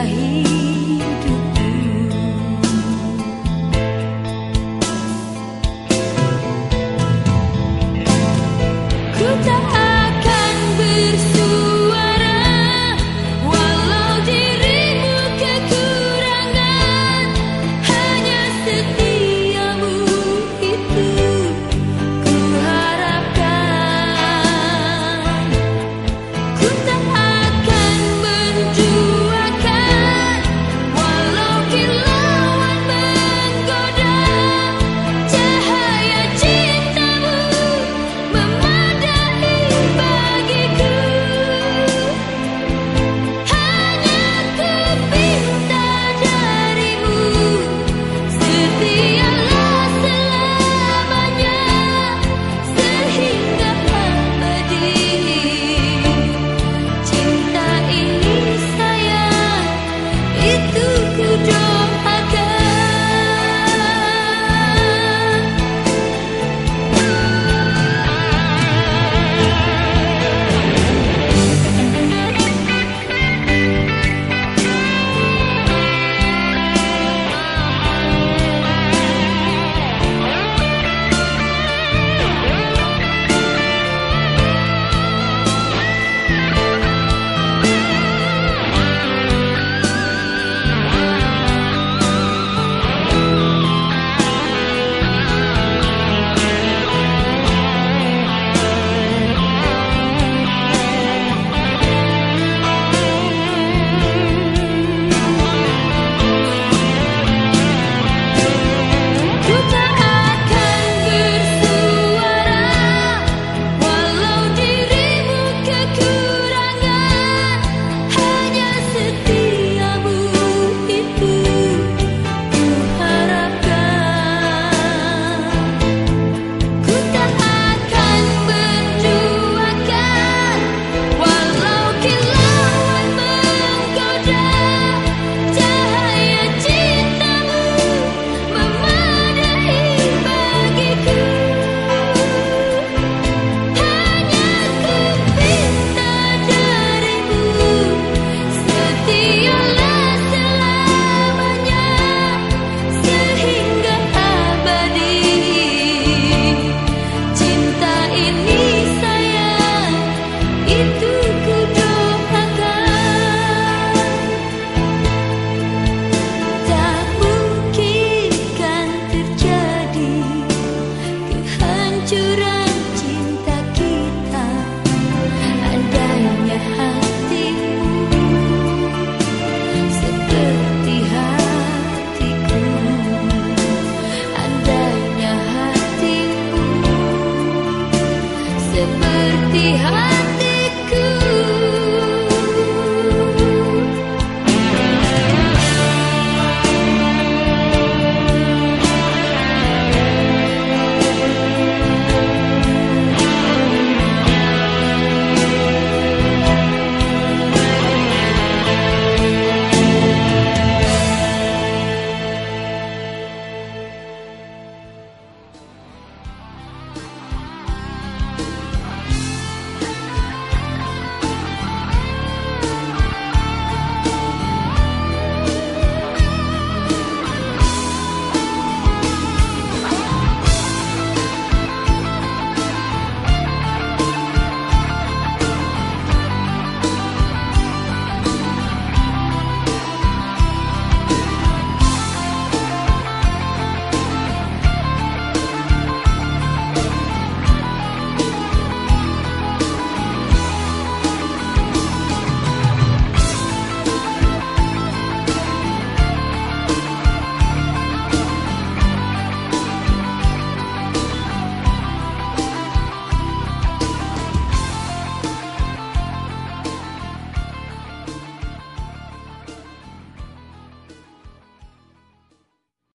kahit you do